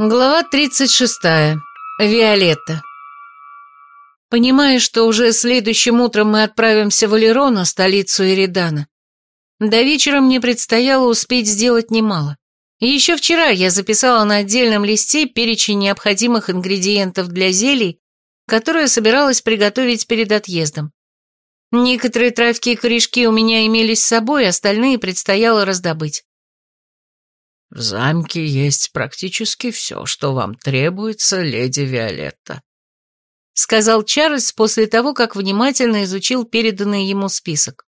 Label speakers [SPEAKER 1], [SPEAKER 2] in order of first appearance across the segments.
[SPEAKER 1] Глава 36. Виолетта. Понимая, что уже следующим утром мы отправимся в Алерона, столицу Эридана, до вечера мне предстояло успеть сделать немало. Еще вчера я записала на отдельном листе перечень необходимых ингредиентов для зелий, которые собиралась приготовить перед отъездом. Некоторые травки и корешки у меня имелись с собой, остальные предстояло раздобыть.
[SPEAKER 2] В замке есть практически все, что вам требуется, леди Виолетта», — сказал Чарльз после того, как внимательно изучил переданный ему список.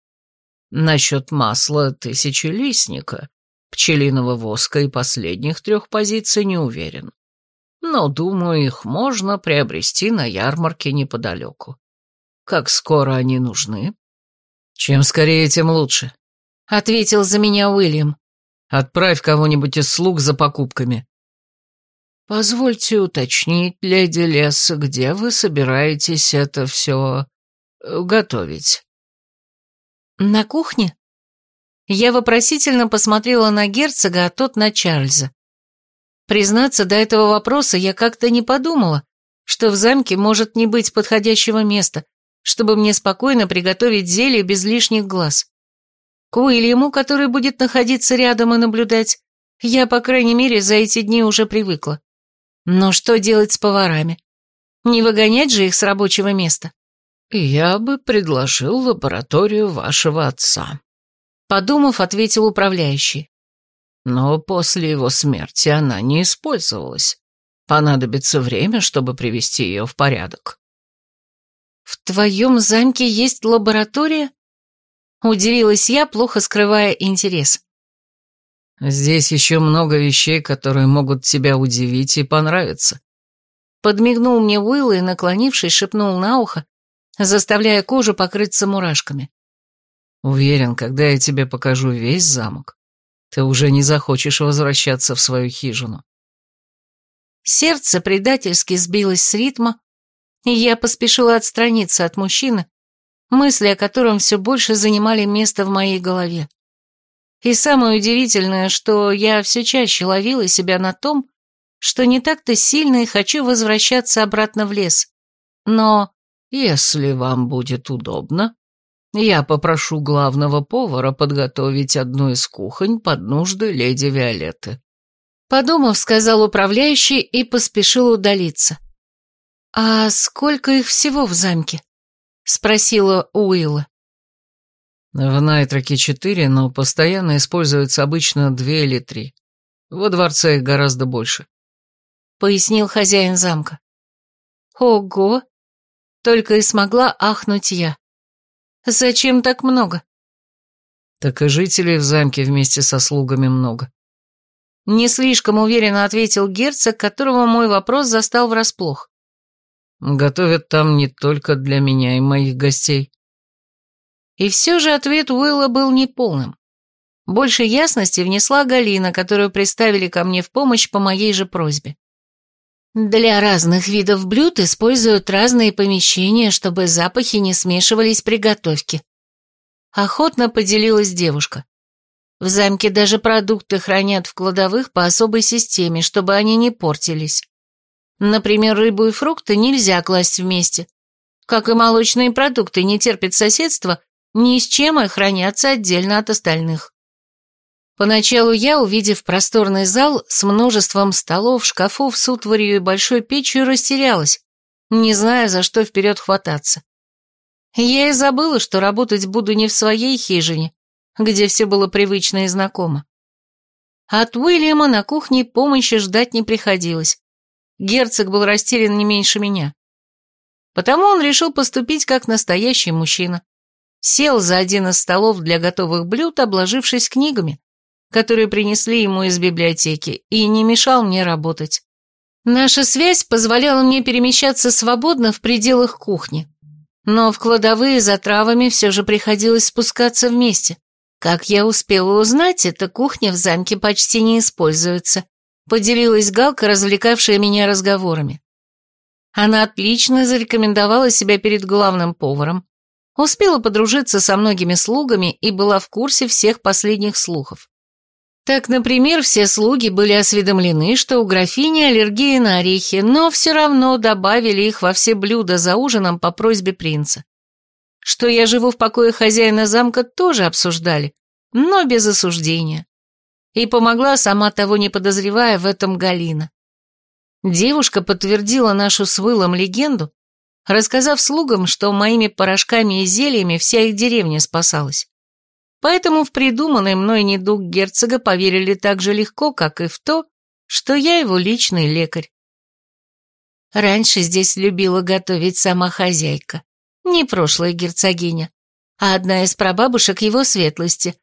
[SPEAKER 2] «Насчет масла тысячелистника, пчелиного воска и последних трех позиций не уверен. Но, думаю, их можно приобрести на ярмарке неподалеку. Как скоро они нужны?» «Чем скорее, тем лучше», — ответил за меня Уильям. Отправь кого-нибудь из слуг за покупками». «Позвольте уточнить, леди Лес, где вы собираетесь это все э, готовить?»
[SPEAKER 1] «На кухне?» Я вопросительно посмотрела на герцога, а тот на Чарльза. Признаться, до этого вопроса я как-то не подумала, что в замке может не быть подходящего места, чтобы мне спокойно приготовить зелье без лишних глаз. К Уильяму, который будет находиться рядом и наблюдать, я, по крайней мере, за эти дни уже привыкла. Но что делать с поварами? Не выгонять же их с рабочего места?
[SPEAKER 2] Я бы предложил лабораторию вашего отца.
[SPEAKER 1] Подумав, ответил управляющий.
[SPEAKER 2] Но после его смерти она не использовалась. Понадобится время, чтобы привести ее в порядок.
[SPEAKER 1] В твоем замке есть лаборатория? Удивилась я, плохо скрывая интерес.
[SPEAKER 2] «Здесь еще много вещей, которые могут тебя удивить и понравиться».
[SPEAKER 1] Подмигнул мне Уилл и, наклонившись, шепнул на ухо, заставляя кожу покрыться мурашками.
[SPEAKER 2] «Уверен, когда я тебе покажу весь замок, ты уже не захочешь возвращаться в свою хижину».
[SPEAKER 1] Сердце предательски сбилось с ритма, и я поспешила отстраниться от мужчины, мысли о котором все больше занимали место в моей голове. И самое удивительное, что я все чаще ловила себя на том, что не так-то сильно и хочу возвращаться обратно в лес. Но
[SPEAKER 2] если вам будет удобно, я попрошу главного повара подготовить одну из кухонь под нужды леди Виолетты.
[SPEAKER 1] Подумав, сказал управляющий и поспешил удалиться. «А сколько их всего в замке?» — спросила Уилла.
[SPEAKER 2] В Найтроке четыре, но постоянно используются обычно две или три. Во дворце их гораздо больше.
[SPEAKER 1] Пояснил хозяин замка. Ого! Только и смогла ахнуть я. Зачем так много?
[SPEAKER 2] Так и жителей в замке вместе со слугами много.
[SPEAKER 1] Не слишком уверенно ответил герцог, которого мой вопрос застал врасплох.
[SPEAKER 2] Готовят там не только для меня и моих гостей.
[SPEAKER 1] И все же ответ Уилла был неполным. Больше ясности внесла Галина, которую приставили ко мне в помощь по моей же просьбе. Для разных видов блюд используют разные помещения, чтобы запахи не смешивались при готовке. Охотно поделилась девушка. В замке даже продукты хранят в кладовых по особой системе, чтобы они не портились. Например, рыбу и фрукты нельзя класть вместе. Как и молочные продукты не терпят соседства, ни с чем и хранятся отдельно от остальных. Поначалу я, увидев просторный зал с множеством столов, шкафов с утварью и большой печью, растерялась, не зная, за что вперед хвататься. Я и забыла, что работать буду не в своей хижине, где все было привычно и знакомо. От Уильяма на кухне помощи ждать не приходилось. Герцог был растерян не меньше меня. Потому он решил поступить как настоящий мужчина. Сел за один из столов для готовых блюд, обложившись книгами, которые принесли ему из библиотеки, и не мешал мне работать. Наша связь позволяла мне перемещаться свободно в пределах кухни. Но в кладовые за травами все же приходилось спускаться вместе. Как я успела узнать, эта кухня в замке почти не используется. Поделилась Галка, развлекавшая меня разговорами. Она отлично зарекомендовала себя перед главным поваром, успела подружиться со многими слугами и была в курсе всех последних слухов. Так, например, все слуги были осведомлены, что у графини аллергия на орехи, но все равно добавили их во все блюда за ужином по просьбе принца. Что я живу в покое хозяина замка, тоже обсуждали, но без осуждения. И помогла, сама того не подозревая, в этом Галина. Девушка подтвердила нашу с Вылом легенду, рассказав слугам, что моими порошками и зельями вся их деревня спасалась. Поэтому в придуманный мной недуг герцога поверили так же легко, как и в то, что я его личный лекарь. Раньше здесь любила готовить сама хозяйка, не прошлая герцогиня, а одна из прабабушек его светлости.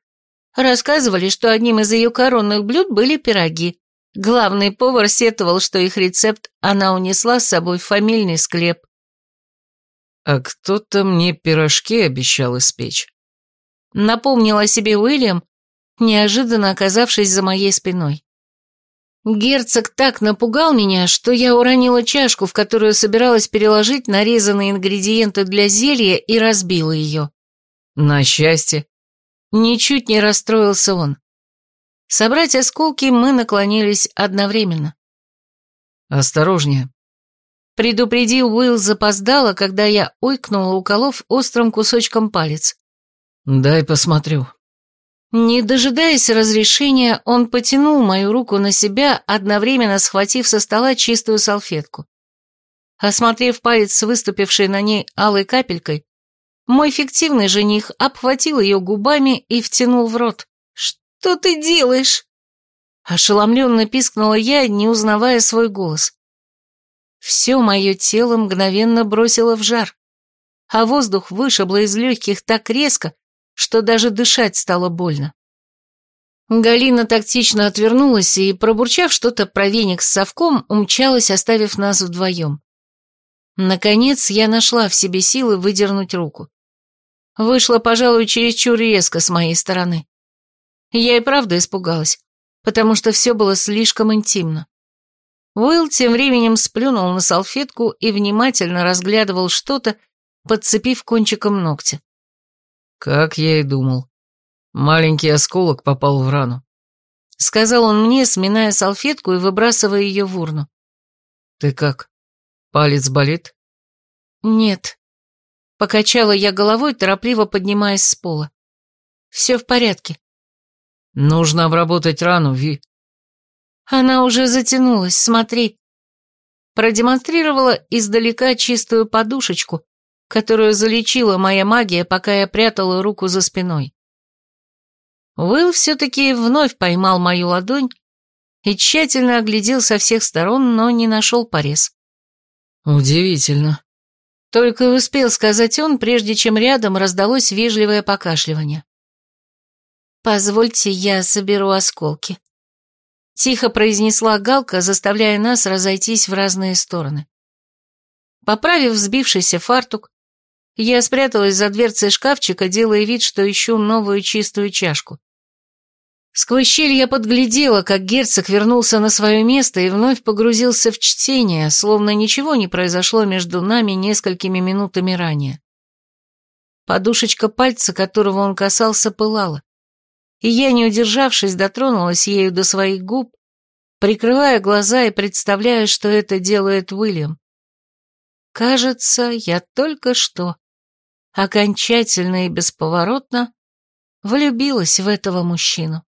[SPEAKER 1] Рассказывали, что одним из ее коронных блюд были пироги. Главный повар сетовал, что их рецепт она унесла с собой в фамильный склеп.
[SPEAKER 2] «А кто-то мне пирожки обещал испечь»,
[SPEAKER 1] Напомнил о себе Уильям, неожиданно оказавшись за моей спиной. Герцог так напугал меня, что я уронила чашку, в которую собиралась переложить нарезанные ингредиенты для зелья и разбила ее.
[SPEAKER 2] На счастье.
[SPEAKER 1] Ничуть не расстроился он. Собрать осколки мы наклонились одновременно.
[SPEAKER 2] «Осторожнее», —
[SPEAKER 1] предупредил Уилл запоздало, когда я ойкнула, уколов острым кусочком палец.
[SPEAKER 2] «Дай посмотрю».
[SPEAKER 1] Не дожидаясь разрешения, он потянул мою руку на себя, одновременно схватив со стола чистую салфетку. Осмотрев палец с выступившей на ней алой капелькой, мой фиктивный жених обхватил ее губами и втянул в рот. «Что ты делаешь?» Ошеломленно пискнула я, не узнавая свой голос. Все мое тело мгновенно бросило в жар, а воздух вышибло из легких так резко, что даже дышать стало больно. Галина тактично отвернулась и, пробурчав что-то про веник с совком, умчалась, оставив нас вдвоем. Наконец я нашла в себе силы выдернуть руку. Вышло, пожалуй, чересчур резко с моей стороны. Я и правда испугалась, потому что все было слишком интимно. Уилл тем временем сплюнул на салфетку и внимательно разглядывал что-то, подцепив кончиком ногтя.
[SPEAKER 2] «Как я и думал. Маленький осколок попал в рану», —
[SPEAKER 1] сказал он мне, сминая салфетку и выбрасывая ее в урну.
[SPEAKER 2] «Ты как? Палец болит?»
[SPEAKER 1] «Нет». Покачала я головой, торопливо поднимаясь с пола. «Все в порядке».
[SPEAKER 2] «Нужно обработать рану, Ви».
[SPEAKER 1] «Она уже затянулась, смотри». Продемонстрировала издалека чистую подушечку, которую залечила моя магия, пока я прятала руку за спиной. Уилл все-таки вновь поймал мою ладонь и тщательно оглядел со всех сторон, но не нашел порез.
[SPEAKER 2] «Удивительно», —
[SPEAKER 1] только и успел сказать он, прежде чем рядом раздалось вежливое покашливание. «Позвольте, я соберу осколки», — тихо произнесла Галка, заставляя нас разойтись в разные стороны. Поправив взбившийся фартук, я спряталась за дверцей шкафчика, делая вид, что ищу новую чистую чашку. Сквозь щель я подглядела, как герцог вернулся на свое место и вновь погрузился в чтение, словно ничего не произошло между нами несколькими минутами ранее. Подушечка пальца, которого он касался, пылала, и я, не удержавшись, дотронулась ею до своих губ, прикрывая глаза и представляя, что это делает Уильям. Кажется, я только что окончательно и бесповоротно влюбилась в этого мужчину.